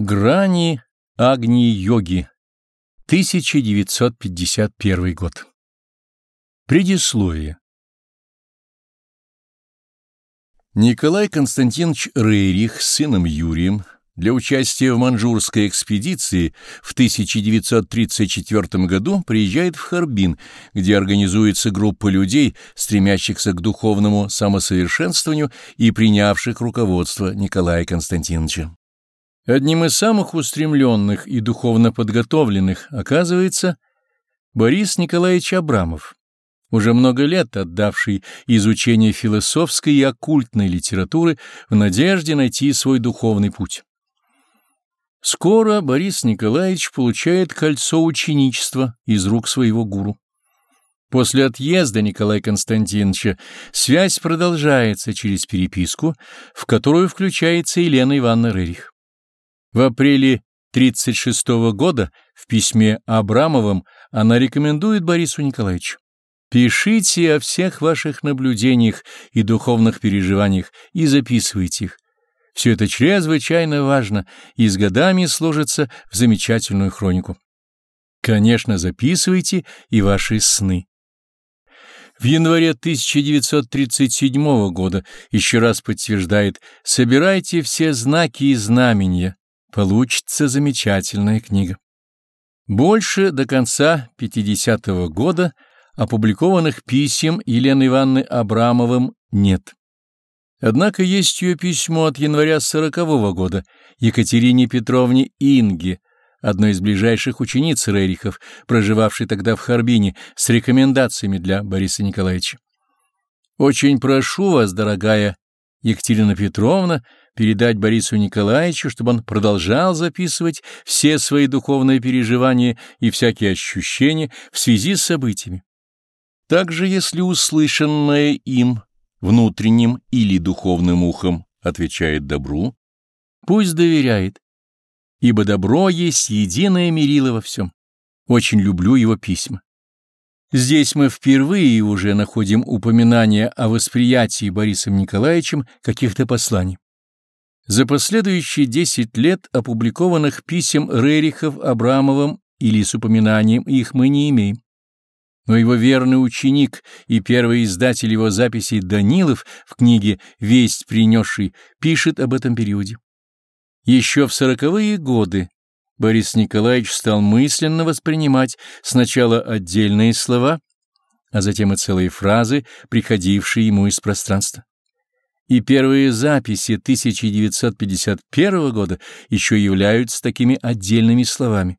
Грани Агни-йоги. 1951 год. Предисловие. Николай Константинович Рейрих с сыном Юрием для участия в маньчжурской экспедиции в 1934 году приезжает в Харбин, где организуется группа людей, стремящихся к духовному самосовершенствованию и принявших руководство Николая Константиновича. Одним из самых устремленных и духовно подготовленных оказывается Борис Николаевич Абрамов, уже много лет отдавший изучение философской и оккультной литературы в надежде найти свой духовный путь. Скоро Борис Николаевич получает кольцо ученичества из рук своего гуру. После отъезда Николая Константиновича связь продолжается через переписку, в которую включается Елена Ивановна Рерих. В апреле 1936 года в письме Абрамовым она рекомендует Борису Николаевичу «Пишите о всех ваших наблюдениях и духовных переживаниях и записывайте их. Все это чрезвычайно важно и с годами сложится в замечательную хронику. Конечно, записывайте и ваши сны». В январе 1937 года еще раз подтверждает «Собирайте все знаки и знамения, Получится замечательная книга. Больше до конца 50-го года опубликованных писем Елены Ивановны Абрамовым нет. Однако есть ее письмо от января 40-го года Екатерине Петровне Инге, одной из ближайших учениц Рерихов, проживавшей тогда в Харбине, с рекомендациями для Бориса Николаевича. «Очень прошу вас, дорогая Екатерина Петровна, передать Борису Николаевичу, чтобы он продолжал записывать все свои духовные переживания и всякие ощущения в связи с событиями. Также, если услышанное им, внутренним или духовным ухом, отвечает добру, пусть доверяет, ибо добро есть единое мерило во всем. Очень люблю его письма. Здесь мы впервые уже находим упоминание о восприятии Борисом Николаевичем каких-то посланий. За последующие десять лет опубликованных писем Рерихов Абрамовым или с упоминанием их мы не имеем. Но его верный ученик и первый издатель его записей Данилов в книге «Весть принесший» пишет об этом периоде. Еще в сороковые годы Борис Николаевич стал мысленно воспринимать сначала отдельные слова, а затем и целые фразы, приходившие ему из пространства и первые записи 1951 года еще являются такими отдельными словами.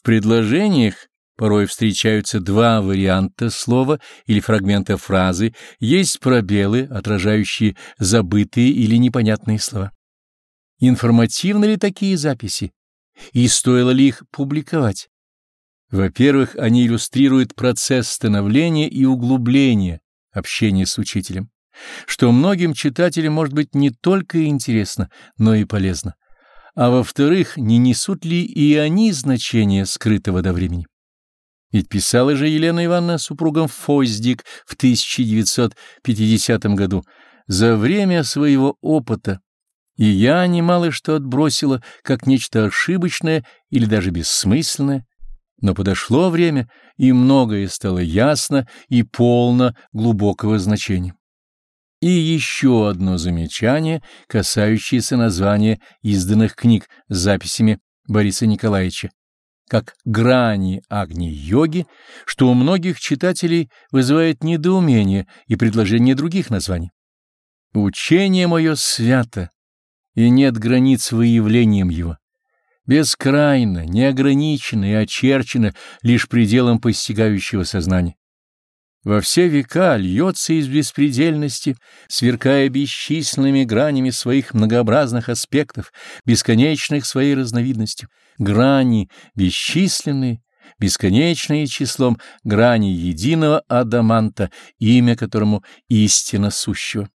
В предложениях порой встречаются два варианта слова или фрагмента фразы, есть пробелы, отражающие забытые или непонятные слова. Информативны ли такие записи? И стоило ли их публиковать? Во-первых, они иллюстрируют процесс становления и углубления общения с учителем что многим читателям может быть не только интересно, но и полезно. А во-вторых, не несут ли и они значения скрытого до времени? Ведь писала же Елена Ивановна супругом Фойздик в 1950 году «За время своего опыта и я немало что отбросила как нечто ошибочное или даже бессмысленное, но подошло время, и многое стало ясно и полно глубокого значения. И еще одно замечание, касающееся названия изданных книг с записями Бориса Николаевича, как грани Агни-йоги, что у многих читателей вызывает недоумение и предложение других названий. Учение мое свято, и нет границ выявлением его. Бескрайно, неограничено и очерчено лишь пределом постигающего сознания во все века льется из беспредельности, сверкая бесчисленными гранями своих многообразных аспектов, бесконечных своей разновидностью. Грани бесчисленные, бесконечные числом грани единого адаманта, имя которому истина сущего.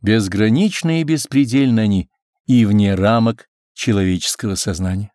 Безграничны и беспредельны они и вне рамок человеческого сознания.